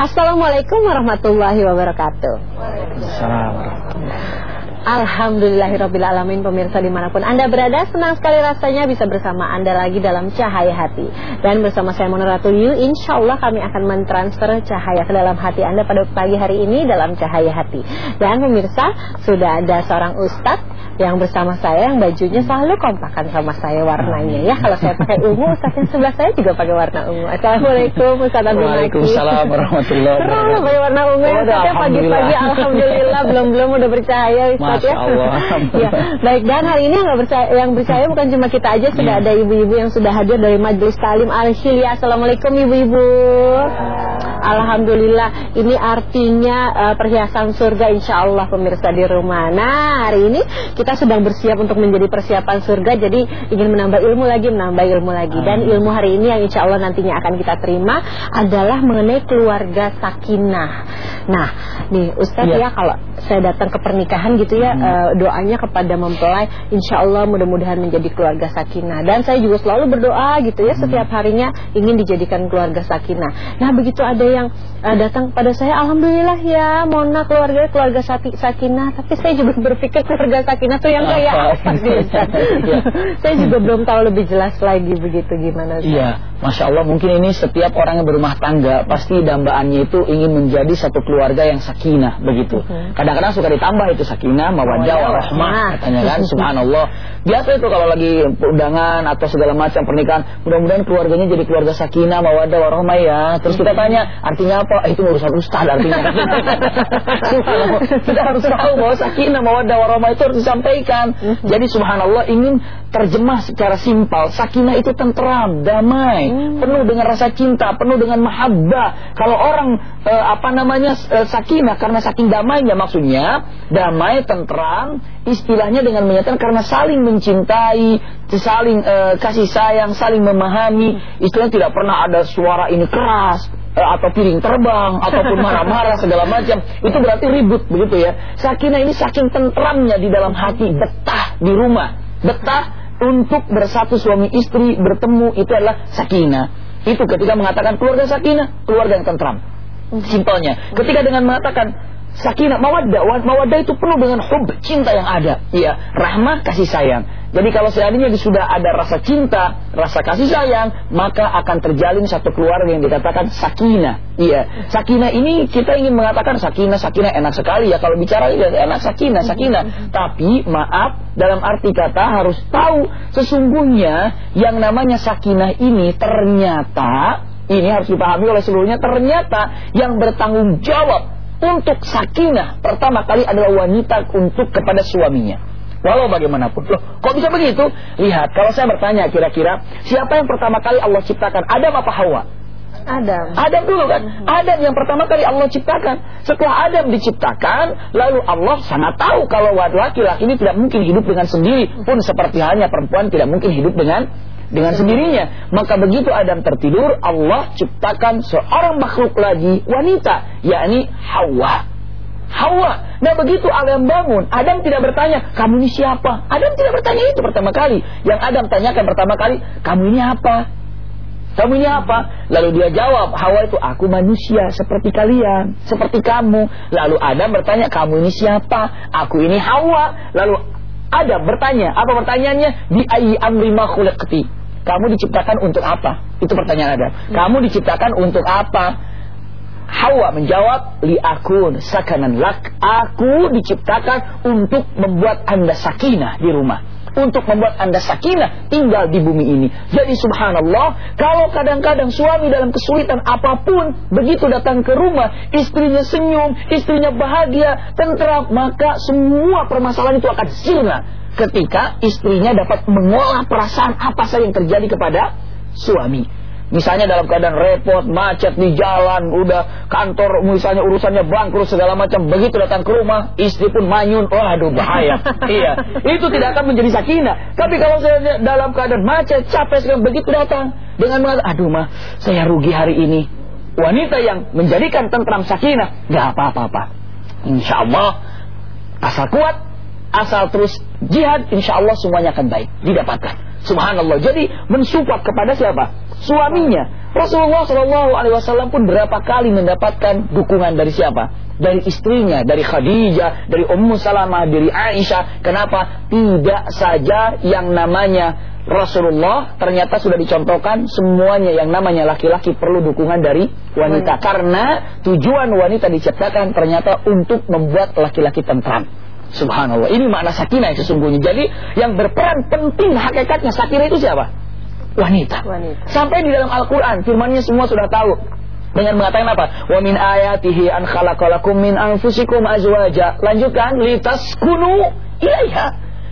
Assalamualaikum warahmatullahi wabarakatuh. Alhamdulillahirrabbilalamin pemirsa di mana pun Anda berada senang sekali rasanya bisa bersama Anda lagi dalam cahaya hati. Dan bersama saya Mona Yu Insya Allah kami akan mentransfer cahaya ke dalam hati Anda pada pagi hari ini dalam cahaya hati. Dan pemirsa sudah ada seorang ustadz yang bersama saya yang bajunya selalu kompakan sama saya warnanya ya. Kalau saya pakai ungu, Ustaz yang sebelah saya juga pakai warna ungu. Assalamualaikum Ustaz Abdul Waalaikumsalam warahmatullahi wabarakatuh. pakai warna ungu ya Ustaz ya pagi-pagi alhamdulillah belum-belum udah percaya Ustaz ya. Ya. Baik dan hari ini yang percaya yang percaya bukan cuma kita aja sudah ya. ada ibu-ibu yang sudah hadir dari Majelis Talim Al-Hilia. Assalamualaikum ibu-ibu. Alhamdulillah ini artinya uh, perhiasan surga insya Allah pemirsa di rumah. Nah hari ini kita sedang bersiap untuk menjadi persiapan surga jadi ingin menambah ilmu lagi menambah ilmu lagi dan ilmu hari ini yang insya Allah nantinya akan kita terima adalah mengenai keluarga sakinah. Nah nih Ustadz ya, ya kalau saya datang ke pernikahan gitu ya hmm. uh, doanya kepada mempelai insya Allah mudah-mudahan menjadi keluarga sakinah dan saya juga selalu berdoa gitu ya hmm. setiap harinya ingin dijadikan keluarga sakinah. Nah begitu ada yang uh, datang pada saya alhamdulillah ya Mona keluarga keluarga sakinah tapi saya juga berpikir keluarga sakinah tuh yang kayak apa sih ya. saya juga belum tahu lebih jelas lagi begitu gimana Iya Masya Allah mungkin ini setiap orang yang berumah tangga pasti dambaannya itu ingin menjadi satu keluarga yang sakinah begitu. Mm-hmm. Kadang-kadang suka ditambah itu sakinah, mawaddah, warahmah katanya kan subhanallah. Biasa itu kalau lagi undangan atau segala macam pernikahan, mudah-mudahan keluarganya jadi keluarga sakinah, mawaddah, warahmah ya. Terus kita tanya, artinya apa? Eh, itu urusan ustaz artinya. kita harus tahu bahwa sakinah, mawaddah, warahmah itu harus disampaikan. Mm-hmm. Jadi subhanallah ingin terjemah secara simpel, sakinah itu tenteram, damai hmm. penuh dengan rasa cinta, penuh dengan mahabbah. Kalau orang e, apa namanya e, sakinah karena saking damainya maksudnya, damai, tentram, istilahnya dengan menyatakan karena saling mencintai, saling e, kasih sayang, saling memahami, istilahnya tidak pernah ada suara ini keras atau piring terbang ataupun marah-marah segala macam itu berarti ribut begitu ya sakinah ini saking tentramnya di dalam hati betah di rumah betah untuk bersatu suami istri bertemu itu adalah sakinah. Itu ketika mengatakan keluarga sakinah, keluarga yang tentram. Simpelnya. Ketika dengan mengatakan sakinah, mawaddah, mawaddah itu penuh dengan hub, cinta yang ada. Iya, rahmah, kasih sayang. Jadi kalau seandainya sudah ada rasa cinta, rasa kasih sayang, maka akan terjalin satu keluarga yang dikatakan sakinah. Iya, sakinah ini kita ingin mengatakan sakinah, sakinah enak sekali ya kalau bicara ya enak sakinah, sakinah. Tapi maaf, dalam arti kata harus tahu sesungguhnya yang namanya sakinah ini ternyata ini harus dipahami oleh seluruhnya ternyata yang bertanggung jawab untuk sakinah pertama kali adalah wanita untuk kepada suaminya. Walau bagaimanapun. Loh, kok bisa begitu? Lihat, kalau saya bertanya kira-kira, siapa yang pertama kali Allah ciptakan? Adam apa Hawa? Adam. Adam dulu kan? Adam yang pertama kali Allah ciptakan. Setelah Adam diciptakan, lalu Allah sangat tahu kalau laki-laki ini tidak mungkin hidup dengan sendiri. Pun seperti halnya perempuan tidak mungkin hidup dengan dengan sendirinya. Maka begitu Adam tertidur, Allah ciptakan seorang makhluk lagi, wanita, yakni Hawa. Hawa. Nah begitu Adam bangun, Adam tidak bertanya, kamu ini siapa? Adam tidak bertanya itu pertama kali. Yang Adam tanyakan pertama kali, kamu ini apa? Kamu ini apa? Lalu dia jawab, Hawa itu aku manusia seperti kalian, seperti kamu. Lalu Adam bertanya, kamu ini siapa? Aku ini Hawa. Lalu Adam bertanya, apa pertanyaannya? Di ayi amri khuliqti. Kamu diciptakan untuk apa? Itu pertanyaan Adam. Kamu diciptakan untuk apa? Hawa menjawab, li akun sakanan lak. Aku diciptakan untuk membuat anda sakinah di rumah. Untuk membuat anda sakinah tinggal di bumi ini. Jadi subhanallah, kalau kadang-kadang suami dalam kesulitan apa pun, begitu datang ke rumah, istrinya senyum, istrinya bahagia, tentram, maka semua permasalahan itu akan sirna. Ketika istrinya dapat mengolah perasaan apa saja yang terjadi kepada suami. Misalnya dalam keadaan repot, macet di jalan, udah kantor misalnya urusannya bangkrut segala macam, begitu datang ke rumah, istri pun manyun, waduh bahaya. iya, itu tidak akan menjadi sakinah. Tapi kalau saya dalam keadaan macet, capek sekali, begitu datang dengan mengatakan, aduh mah, saya rugi hari ini. Wanita yang menjadikan tentram sakinah, gak apa-apa. Insya Allah, asal kuat, asal terus jihad, insya Allah semuanya akan baik, didapatkan. Subhanallah. Jadi mensupport kepada siapa? Suaminya. Rasulullah Shallallahu Alaihi Wasallam pun berapa kali mendapatkan dukungan dari siapa? Dari istrinya, dari Khadijah, dari Ummu Salamah, dari Aisyah. Kenapa? Tidak saja yang namanya Rasulullah ternyata sudah dicontohkan semuanya yang namanya laki-laki perlu dukungan dari wanita karena tujuan wanita diciptakan ternyata untuk membuat laki-laki tentram. Subhanallah. Ini makna sakinah yang sesungguhnya. Jadi yang berperan penting hakikatnya sakinah itu siapa? Wanita. Wanita. Sampai di dalam Al-Qur'an firmannya semua sudah tahu. Dengan mengatakan apa? Wa min ayatihi an khalaqalakum min anfusikum azwaja. Lanjutkan litaskunu ilaiha.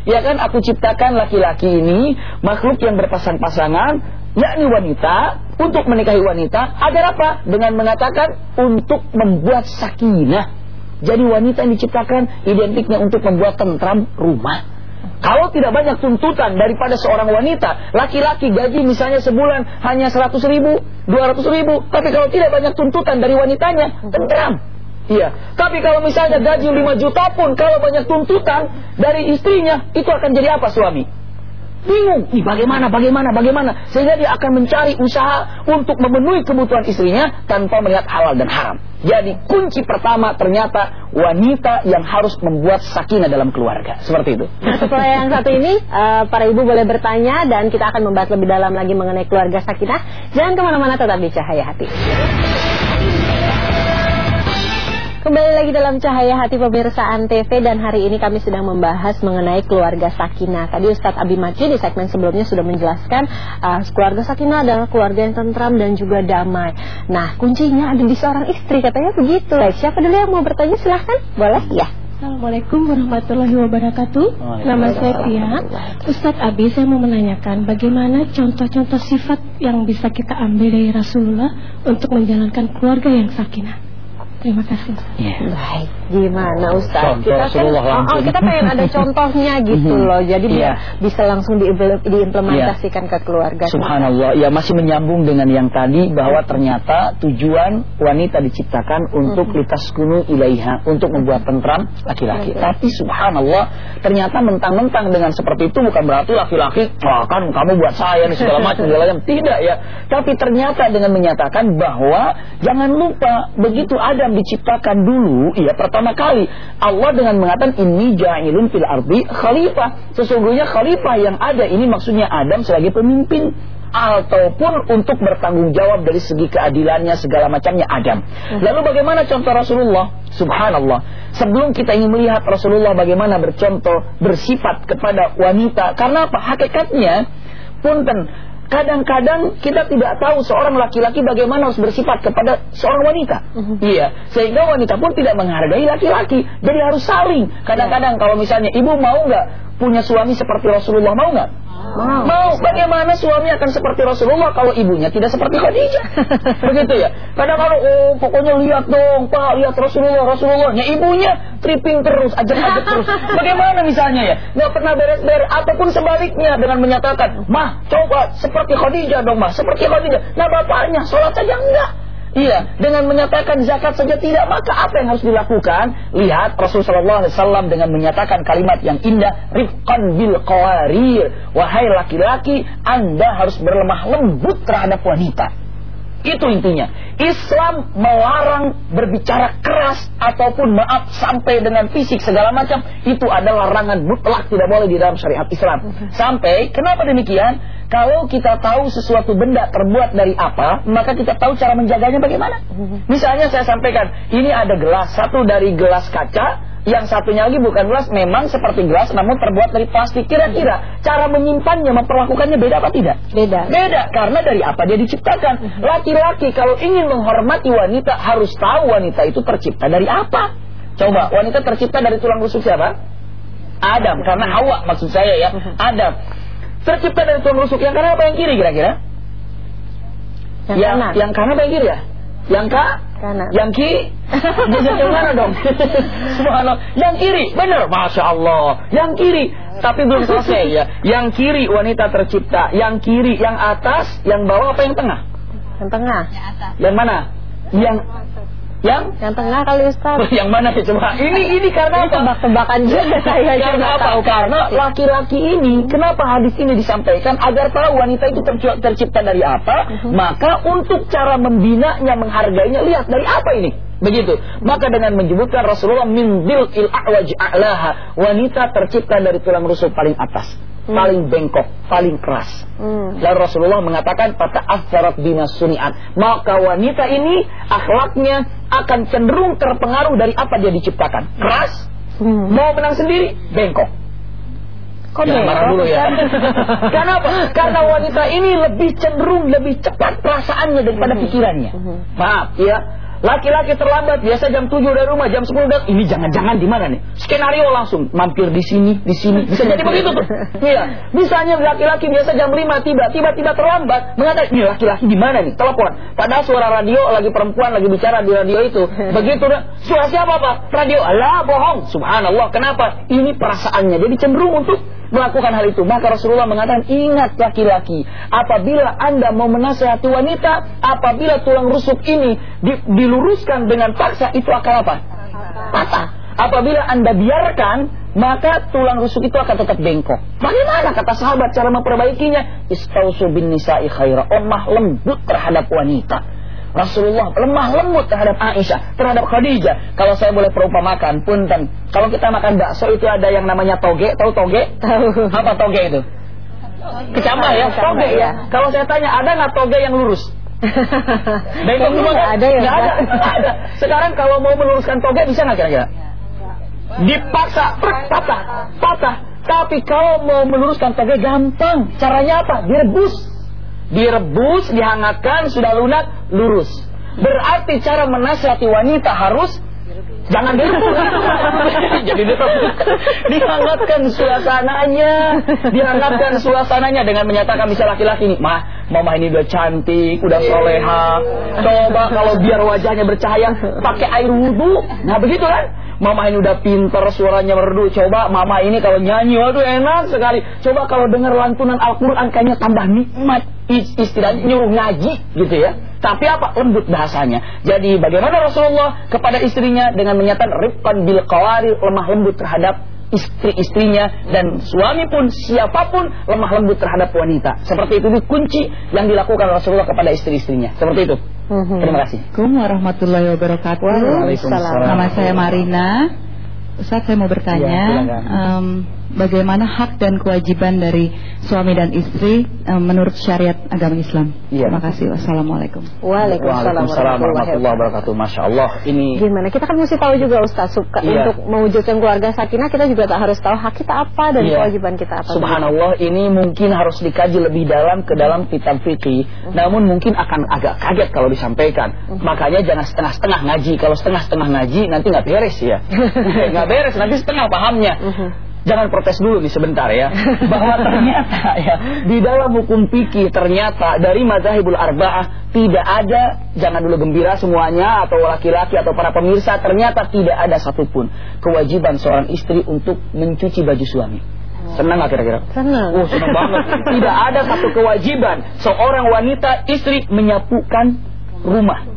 Ya kan aku ciptakan laki-laki ini makhluk yang berpasang-pasangan yakni wanita untuk menikahi wanita agar apa? Dengan mengatakan untuk membuat sakinah. Jadi wanita yang diciptakan identiknya untuk membuat tentram rumah. Kalau tidak banyak tuntutan daripada seorang wanita, laki-laki gaji misalnya sebulan hanya 100 ribu, 200 ribu, tapi kalau tidak banyak tuntutan dari wanitanya, tentram. Iya. Tapi kalau misalnya gaji 5 juta pun kalau banyak tuntutan dari istrinya, itu akan jadi apa suami? Bingung, nih bagaimana, bagaimana, bagaimana. Sehingga dia akan mencari usaha untuk memenuhi kebutuhan istrinya tanpa melihat halal dan haram. Jadi kunci pertama ternyata wanita yang harus membuat sakinah dalam keluarga. Seperti itu. Nah, setelah yang satu ini, uh, para ibu boleh bertanya dan kita akan membahas lebih dalam lagi mengenai keluarga sakinah. Jangan ke mana-mana tetap di Cahaya Hati. Kembali lagi dalam Cahaya Hati Pemirsa Antv dan hari ini kami sedang membahas mengenai keluarga sakinah. Tadi Ustadz Abi Maci di segmen sebelumnya sudah menjelaskan uh, keluarga sakinah adalah keluarga yang tentram dan juga damai. Nah, kuncinya ada di seorang istri katanya begitu. Baik, siapa dulu yang mau bertanya silahkan? Boleh? Ya. Assalamualaikum warahmatullahi wabarakatuh Nama saya Tia Ustadz Abi saya mau menanyakan Bagaimana contoh-contoh sifat yang bisa kita ambil dari Rasulullah Untuk menjalankan keluarga yang sakinah Terima kasih. Yeah. Baik, gimana Ustaz? Contoh kita kan, oh, oh, langsung. kita pengen ada contohnya gitu Mhm. loh. Jadi Iya. bisa langsung diimpl- diimplementasikan ke keluarga. Subhanallah, ya masih menyambung dengan yang tadi bahwa ternyata tujuan wanita diciptakan untuk litaskunu ilaiha, untuk membuat tentram laki-laki. Tapi subhanallah, ternyata mentang-mentang dengan seperti itu bukan berarti laki-laki, wah kan kamu buat saya nih segala macam segala macam. Tidak ya. Tapi ternyata dengan menyatakan bahwa jangan lupa begitu Adam diciptakan dulu, ya pertama kali Allah dengan mengatakan ini ja'ilun fil ardi khalifah. Sesungguhnya khalifah yang ada ini maksudnya Adam sebagai pemimpin ataupun untuk bertanggung jawab dari segi keadilannya segala macamnya Adam. Lalu bagaimana contoh Rasulullah? Subhanallah. Sebelum kita ingin melihat Rasulullah bagaimana bercontoh bersifat kepada wanita, karena apa? Hakikatnya punten kadang-kadang kita tidak tahu seorang laki-laki bagaimana harus bersifat kepada seorang wanita. Iya, sehingga wanita pun tidak menghargai laki-laki. Jadi harus saling. Kadang-kadang kalau misalnya ibu mau nggak punya suami seperti Rasulullah mau nggak? Mau. Mau. Bagaimana suami akan seperti Rasulullah kalau ibunya tidak seperti Khadijah? Begitu ya. Kadang-kadang oh pokoknya lihat dong, Pak, lihat Rasulullah, Rasulullah. Ya ibunya tripping terus, ajak-ajak terus. Bagaimana misalnya ya? Nggak pernah beres-beres ataupun sebaliknya dengan menyatakan, "Mah, coba seperti Khadijah dong, Mah, seperti Khadijah." Nah, bapaknya sholat saja enggak. Iya, dengan menyatakan zakat saja tidak, maka apa yang harus dilakukan? Lihat Rasulullah SAW dengan menyatakan kalimat yang indah, rifqan bil qawarir. Wahai laki-laki, Anda harus berlemah lembut terhadap wanita. Itu intinya. Islam melarang berbicara keras ataupun maaf sampai dengan fisik segala macam. Itu adalah larangan mutlak tidak boleh di dalam syariat Islam. Sampai kenapa demikian? Kalau kita tahu sesuatu benda terbuat dari apa, maka kita tahu cara menjaganya bagaimana. Misalnya saya sampaikan, ini ada gelas, satu dari gelas kaca, yang satunya lagi bukan gelas, memang seperti gelas namun terbuat dari plastik. Kira-kira cara menyimpannya, memperlakukannya beda apa tidak? Beda. Beda karena dari apa dia diciptakan. Laki-laki kalau ingin menghormati wanita harus tahu wanita itu tercipta dari apa. Coba wanita tercipta dari tulang rusuk siapa? Adam karena Hawa maksud saya ya. Adam tercipta dari tulang rusuk yang kanan apa yang kiri kira-kira? Yang yang kanan. yang kanan apa yang kiri ya? Yang ka? Kanan. Yang kiri? Jadi yang mana dong? Subhanallah. Yang kiri, benar, masya Allah. Yang kiri, tapi belum selesai ya. Yang kiri wanita tercipta, yang kiri, yang atas, yang bawah apa yang tengah? Yang tengah. Yang mana? Yang yang Yang tengah kali Ustaz. yang mana ya coba? Ini ini karena Ini tebak-tebakan juga saya Karena apa? tahu. Karena laki-laki ini, kenapa hadis ini disampaikan agar tahu wanita itu terci- tercipta dari apa? Mhm. Maka untuk cara membinanya, menghargainya, lihat dari apa ini? Begitu. Maka dengan menyebutkan Rasulullah min bil il a'waj a'laha, wanita tercipta dari tulang rusuk paling atas, paling bengkok, paling keras. Hmm. Lalu Rasulullah mengatakan pada asarat bina suniat. Maka wanita ini akhlaknya akan cenderung terpengaruh dari apa dia diciptakan. Keras, Hmm. mau menang sendiri, bengkok. Kok Jangan marah dulu ya. Ustaz? Karena apa? Karena wanita ini lebih cenderung lebih cepat perasaannya daripada pikirannya. Mhm. Maaf ya. Laki-laki terlambat biasa jam 7 dari rumah, jam 10 udah ini jangan-jangan di mana nih? Skenario langsung mampir di sini, di sini. Bisa jadi begitu tuh. Iya. Misalnya laki-laki biasa jam 5 tiba, tiba-tiba terlambat, mengatakan ini laki-laki di mana nih? Telepon. Padahal suara radio lagi perempuan lagi bicara di radio itu. Begitu dah. Suara siapa, Pak? Radio. Alah, bohong. Subhanallah. Kenapa? Ini perasaannya. Jadi cenderung untuk melakukan hal itu. Maka Rasulullah mengatakan, ingat laki-laki, apabila anda mau menasehati wanita, apabila tulang rusuk ini di- diluruskan dengan paksa, itu akan apa? Patah. Apabila anda biarkan, maka tulang rusuk itu akan tetap bengkok. Bagaimana kata sahabat cara memperbaikinya? Istausu bin nisa'i khaira. Lemah lembut terhadap wanita. Rasulullah lemah lembut terhadap Aisyah, terhadap Khadijah. Kalau saya boleh perumpamakan, punten. Kalau kita makan bakso itu ada yang namanya toge, tahu toge? Tahu. Apa toge itu? Kecambah ya, toge ya. ya. Kalau saya tanya, ada nggak toge yang lurus? Bengkok semua kan? ada ya, ada, ada. Sekarang kalau mau meluruskan toge bisa nggak kira-kira? Dipaksa, prek, patah, patah. Tapi kalau mau meluruskan toge gampang. Caranya apa? Direbus. Direbus, dihangatkan, sudah lunak, lurus. Berarti cara menasihati wanita harus Jangan direbus. Jadi direbus. Dihangatkan suasananya. Dihangatkan suasananya dengan menyatakan bisa laki-laki nih. Mah, mama ini udah cantik, udah soleha. Coba kalau biar wajahnya bercahaya, pakai air wudhu. Nah begitu kan? Mama ini udah pinter, suaranya merdu. Coba mama ini kalau nyanyi, waduh enak sekali. Coba kalau dengar lantunan Al-Quran kayaknya tambah nikmat. Is- Istilahnya nyuruh ngaji gitu ya. Tapi apa? Lembut bahasanya. Jadi bagaimana Rasulullah kepada istrinya dengan menyatakan rifqan bil qawari lemah lembut terhadap istri-istrinya dan suami pun siapa pun lemah lembut terhadap wanita. Seperti itu ini kunci yang dilakukan Rasulullah kepada istri-istrinya. Seperti itu. Mhm. Terima kasih. Assalamualaikum warahmatullahi wabarakatuh. Waalaikumsalam. Nama saya Marina. Ustaz saya mau bertanya, Iya, silakan. Bagaimana hak dan kewajiban dari suami dan istri em, menurut syariat agama Islam? Iya. Terima kasih. Wassalamualaikum. Waalaikumsalam warahmatullahi wabarakatuh. Masya Allah. Ini Gimana? Kita kan mesti tahu juga Ustaz suka Iya. untuk mewujudkan keluarga sakinah kita juga tak harus tahu hak kita apa dan Iya. kewajiban kita apa. Subhanallah ini mungkin harus dikaji lebih dalam ke dalam kitab fikih. Namun mungkin akan agak kaget kalau disampaikan. Makanya jangan setengah-setengah ngaji. Kalau setengah-setengah ngaji nanti nggak beres ya. Nggak beres nanti setengah pahamnya. Jangan protes dulu nih sebentar ya. Bahwa ternyata ya di dalam hukum fikih ternyata dari mazhabul arba'ah tidak ada jangan dulu gembira semuanya atau laki-laki atau para pemirsa ternyata tidak ada satupun kewajiban seorang istri untuk mencuci baju suami. Senang nggak kira-kira? Senang. Oh senang banget. Tidak ada satu kewajiban seorang wanita istri menyapukan rumah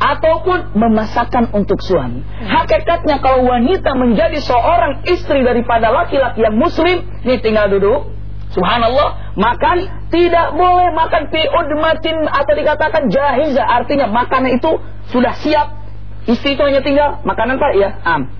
ataupun memasakkan untuk suami. Hakikatnya kalau wanita menjadi seorang istri daripada laki-laki yang muslim, nih tinggal duduk. Subhanallah, makan tidak boleh makan fi udmatin atau dikatakan jahiza, artinya makanan itu sudah siap. Istri itu hanya tinggal makanan Pak ya, am.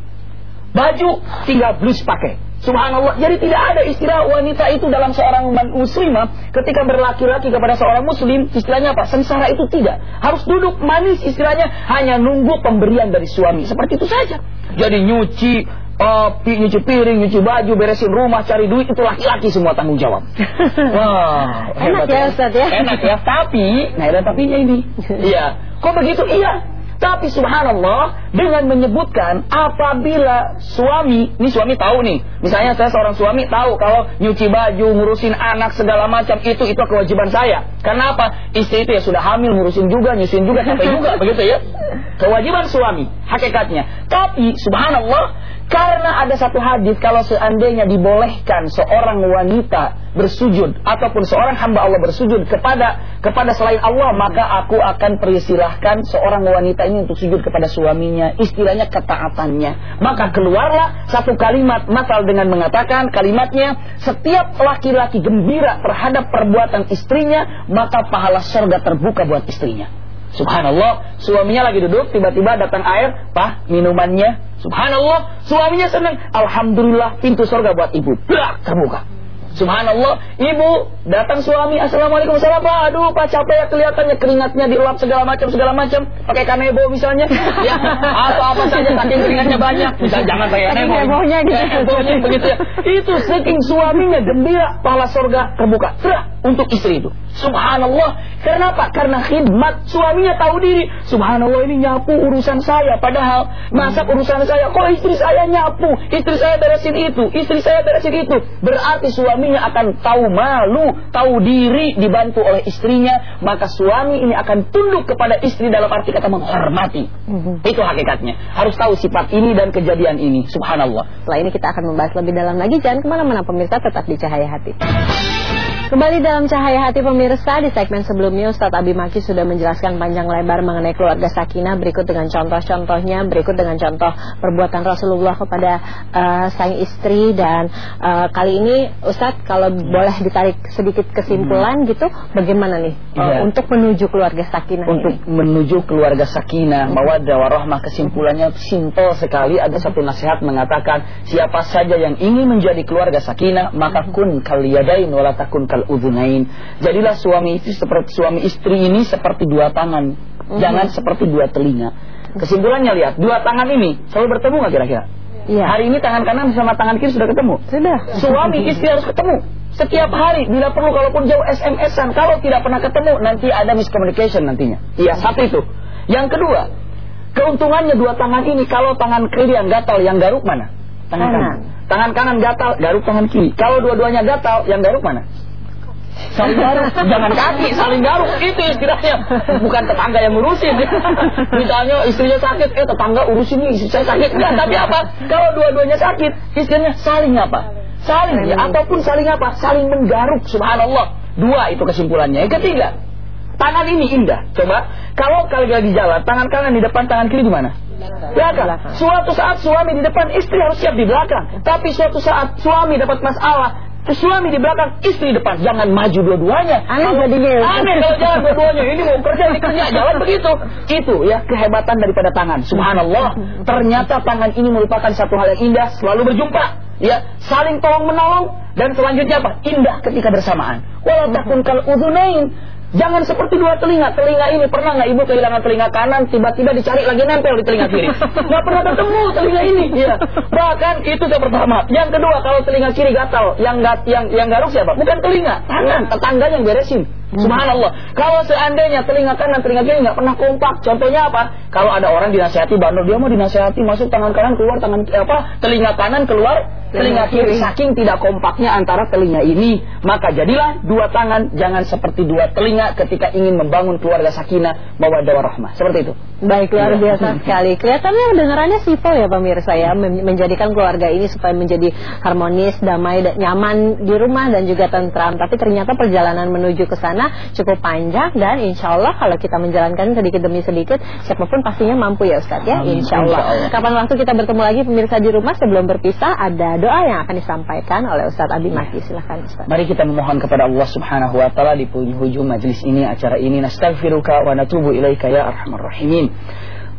Baju tinggal blus pakai. Subhanallah. Jadi tidak ada istilah wanita itu dalam seorang muslimah ketika berlaki-laki kepada seorang muslim, istilahnya apa? Sengsara itu tidak. Harus duduk manis istilahnya hanya nunggu pemberian dari suami. Seperti itu saja. Jadi nyuci uh, pi- nyuci piring, nyuci baju, beresin rumah, cari duit itu laki-laki semua tanggung jawab. Wah, Enak hebat ya, Ustaz, ya? Enak ya, tapi nah ada tapinya ini. Iya. Kok begitu? Iya. Tapi subhanallah dengan menyebutkan apabila suami, ini suami tahu nih, misalnya saya seorang suami tahu kalau nyuci baju, ngurusin anak segala macam itu itu kewajiban saya. Karena apa? Istri itu ya sudah hamil, ngurusin juga, nyusin juga, capek juga, begitu ya. Kewajiban suami, hakikatnya. Tapi subhanallah Karena ada satu hadis kalau seandainya dibolehkan seorang wanita bersujud ataupun seorang hamba Allah bersujud kepada kepada selain Allah, maka aku akan persilahkan seorang wanita ini untuk sujud kepada suaminya, istilahnya ketaatannya. Maka keluarlah satu kalimat masal dengan mengatakan kalimatnya setiap laki-laki gembira terhadap perbuatan istrinya, maka pahala surga terbuka buat istrinya. Subhanallah, suaminya lagi duduk, tiba-tiba datang air, pah, minumannya. Subhanallah, suaminya senang. Alhamdulillah, pintu surga buat ibu. Blak, terbuka. Subhanallah, ibu datang suami, assalamualaikum salam pak, aduh pak capek ya kelihatannya keringatnya diulap segala macam segala macam, pakai kanebo misalnya, ya atau apa saja saking keringatnya banyak, bisa jangan pakai kanebo, hebohnya gitu. hebohnya begitu ya, itu saking suaminya gembira, pahala surga terbuka, Serah untuk istri itu. Subhanallah, karena apa? Karena khidmat suaminya tahu diri. Subhanallah ini nyapu urusan saya, padahal masak urusan saya. Kok istri saya nyapu, istri saya beresin itu, istri saya beresin itu. Berarti suaminya akan tahu malu, tahu diri, dibantu oleh istrinya. Maka suami ini akan tunduk kepada istri dalam arti kata menghormati. Itu hakikatnya. Harus tahu sifat ini dan kejadian ini. Subhanallah. Setelah ini kita akan membahas lebih dalam lagi. Jangan ke mana-mana pemirsa, tetap di Cahaya Hati. Kembali dalam Cahaya Hati pemirsa, di segmen sebelumnya Ustadz Abi Maki sudah menjelaskan panjang lebar mengenai keluarga Sakinah berikut dengan contoh-contohnya, berikut dengan contoh perbuatan Rasulullah kepada uh, sang istri dan uh, kali ini Ustadz kalau boleh ditarik sedikit kesimpulan gitu, bagaimana nih uh, Iya. untuk menuju keluarga Sakinah untuk ini? menuju keluarga sakinah, mawaddah warahmah kesimpulannya simpel sekali ada satu nasihat mengatakan siapa saja yang ingin menjadi keluarga sakinah maka kun kal yadain wala takun kal udhunain. Jadilah suami istri seperti suami istri ini seperti dua tangan, jangan seperti dua telinga. Kesimpulannya lihat, dua tangan ini selalu bertemu nggak kira-kira? Iya. Hari ini tangan kanan sama tangan kiri sudah ketemu. Sudah. Suami istri harus ketemu setiap hari bila perlu kalaupun jauh SMS-an kalau tidak pernah ketemu nanti ada miscommunication nantinya. Iya, satu itu. Yang kedua, keuntungannya dua tangan ini kalau tangan kiri yang gatal yang garuk mana? Tangan kanan. Tangan kanan gatal, garuk tangan kiri. Kalau dua-duanya gatal, yang garuk mana? Saling garuk, jangan kaki, saling garuk. Itu istilahnya. Bukan tetangga yang ngurusin. Misalnya istrinya sakit, eh tetangga urusin nih, istri saya sakit. Enggak, tapi apa? Kalau dua-duanya sakit, istilahnya saling apa? Saling ya, ataupun saling apa? Saling menggaruk, subhanallah. Dua itu kesimpulannya. Yang ketiga, tangan ini indah. Coba, kalau kalian lagi jalan, tangan kanan di depan, tangan kiri di mana? Belakang. Suatu saat suami di depan, istri harus siap di belakang. Tapi suatu saat suami dapat masalah, suami di belakang, istri depan. Jangan maju dua-duanya. Aneh jadinya. Aneh kalau jalan dua-duanya. Ini mau kerja, ini kerja. Jalan begitu. Itu ya kehebatan daripada tangan. Subhanallah. Ternyata tangan ini merupakan satu hal yang indah. Selalu berjumpa. Ya, saling tolong menolong dan selanjutnya apa? Indah ketika bersamaan. Walau takun kal udhunain. Jangan seperti dua telinga. Telinga ini pernah nggak ibu kehilangan telinga kanan, tiba-tiba dicari lagi nempel di telinga kiri. Nggak pernah ketemu telinga ini. Ya. Bahkan itu yang pertama. Yang kedua, kalau telinga kiri gatal, yang gat, yang yang garuk siapa? Bukan telinga, tangan, tetangga yang beresin. Subhanallah. Kalau seandainya telinga kanan, telinga kiri nggak pernah kompak, contohnya apa? Kalau ada orang dinasehati bandel, dia mau dinasehati masuk tangan kanan keluar tangan apa? Telinga kanan keluar telinga kiri. Saking tidak kompaknya antara telinga ini, maka jadilah dua tangan, jangan seperti dua telinga ketika ingin membangun keluarga sakinah, mawaddah warahmah. Seperti itu. Baik luar Iya. biasa sekali. Kelihatannya dengarannya simpel ya pemirsa ya men- menjadikan keluarga ini supaya menjadi harmonis, damai, dan nyaman di rumah dan juga tentram. Tapi ternyata perjalanan menuju ke sana cukup panjang dan insya Allah kalau kita menjalankan sedikit demi sedikit, siapa pun pastinya mampu ya Ustadz ya. Amin. Insya Allah. Insya Allah. Kapan waktu kita bertemu lagi pemirsa di rumah sebelum berpisah ada doa yang akan disampaikan oleh Ustadz Abi Maki. Silahkan Ustadz. Mari kita memohon kepada Allah Subhanahu wa taala di penghujung majelis ini acara ini nastaghfiruka wa natubu ilaika ya arhamar rahimin.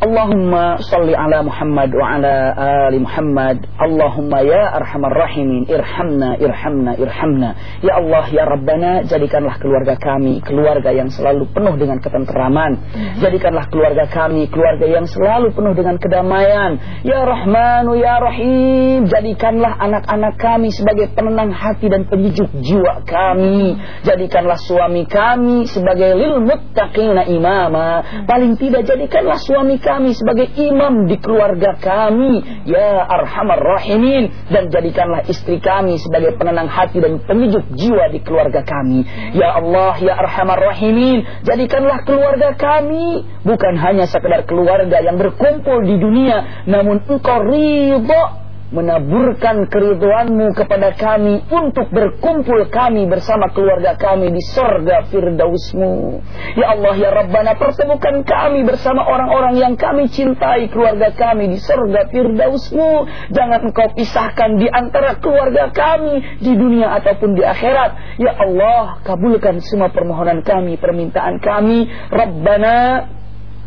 Allahumma salli ala Muhammad wa ala ali Muhammad. Allahumma ya arhamar rahimin irhamna irhamna irhamna. Ya Allah ya Rabbana jadikanlah keluarga kami keluarga yang selalu penuh dengan ketenteraman. Jadikanlah keluarga kami keluarga yang selalu penuh dengan kedamaian. Ya Rahmanu ya Rahim jadikanlah anak-anak kami sebagai penenang hati dan penyejuk jiwa kami. Jadikanlah suami kami sebagai lil muttaqina imama. Paling tidak jadikanlah suami kami sebagai imam di keluarga kami. Ya Arhamar Rahimin dan jadikanlah istri kami sebagai penenang hati dan penyejuk jiwa di keluarga kami. Ya Allah ya Arhamar Rahimin jadikanlah keluarga kami bukan hanya sekedar keluarga yang berkumpul di dunia namun engkau ridho menaburkan keriduanmu kepada kami untuk berkumpul kami bersama keluarga kami di sorga firdausmu. Ya Allah ya Rabbana pertemukan kami bersama orang-orang yang kami cintai keluarga kami di sorga firdausmu. Jangan engkau pisahkan di antara keluarga kami di dunia ataupun di akhirat. Ya Allah kabulkan semua permohonan kami, permintaan kami. Rabbana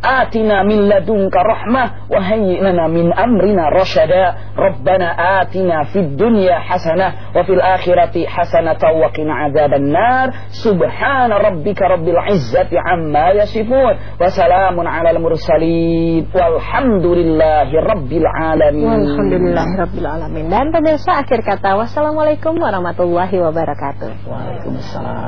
atina min ladunka rahmah wa hayyi min amrina rasyada rabbana atina fid dunya hasanah wa fil akhirati hasanatan wa qina adzabannar subhana rabbika rabbil izzati amma yasifun wa salamun alal mursalin walhamdulillahi rabbil alamin walhamdulillahi rabbil alamin. Dan pemirsa akhir kata wassalamualaikum warahmatullahi wabarakatuh. Waalaikumsalam.